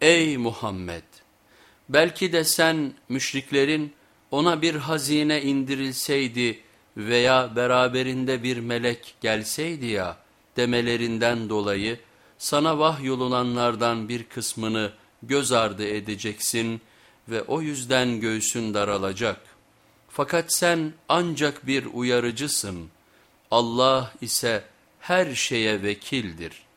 Ey Muhammed! Belki de sen müşriklerin ona bir hazine indirilseydi veya beraberinde bir melek gelseydi ya demelerinden dolayı sana vahyolulanlardan bir kısmını göz ardı edeceksin ve o yüzden göğsün daralacak. Fakat sen ancak bir uyarıcısın. Allah ise her şeye vekildir.''